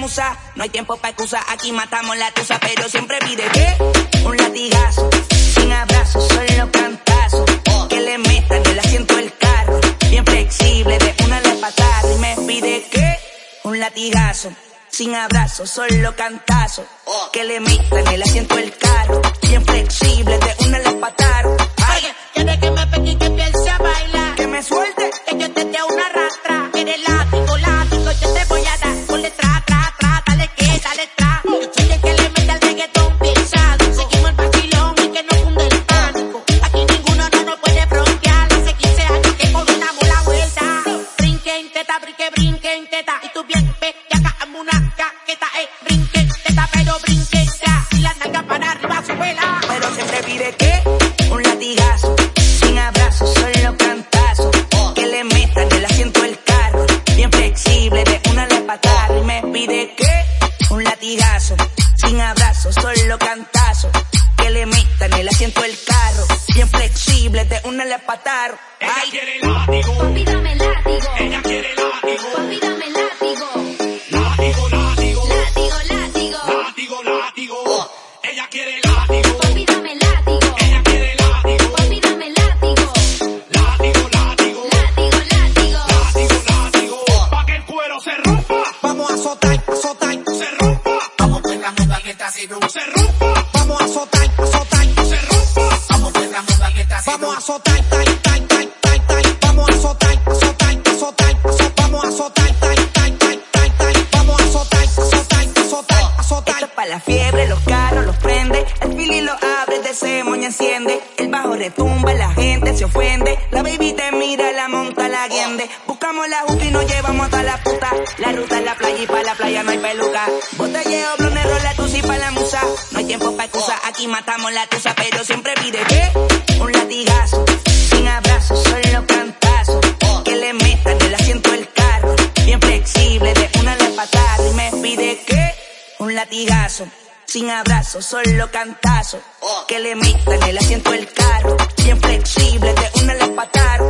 No hay tiempo para excusas, aquí matamos la tusa, pero siempre pide que un latigazo, sin abrazo, solo cantazo. Que le metan el asiento del carro, bien flexible, de una la patada y me pide que un latigazo. Sin abrazo, solo cantazo. Que le metan el asiento del carro, bien flexible, de una la patada. Teta. Y tú bien, ve, ya acá una caqueta, eh. Brinque teta, pero brinque ya. Y la nalga para arriba, suela. pero siempre pide que un latigazo, sin abrazo, solo cantazo, que le metan el asiento del carro, bien flexible, de una le patada y me pide que un latigazo, sin abrazo, solo cantazo, que le metan el asiento del carro, bien flexible, de una le patar. Ella Ay, quiere látigo, Papi, dame látigo. Que está haciendo se rompa, vamos a azotar, azotar, se rompa. Vamos pues la moda que está vamos a azotar, tai, tai, tai, tai, tai, vamos a azotar, azotar, azotar, azotar, vamos a azotar, tai, tai, tai, tai, tai, vamos a azotar, azotar, azotar, Esto azotar. es pa' la fiebre, los carros los prende, el fili lo abre, de ese moño enciende, el bajo retumba, la gente se ofende, la baby te mira, la monta, la guiende, buscamos la juca y nos llevamos hasta la puta, la ruta es la playa y pa' la playa no hay peluca, botelleo, tiempo pa' excusa, aquí matamos la tusa, pero siempre pide que un latigazo, sin abrazo, solo cantazo, que le metan el asiento del carro, bien flexible, de una le patada. Y me pide que un latigazo, sin abrazo, solo cantazo, que le metan el asiento del carro, bien flexible, de una le patar,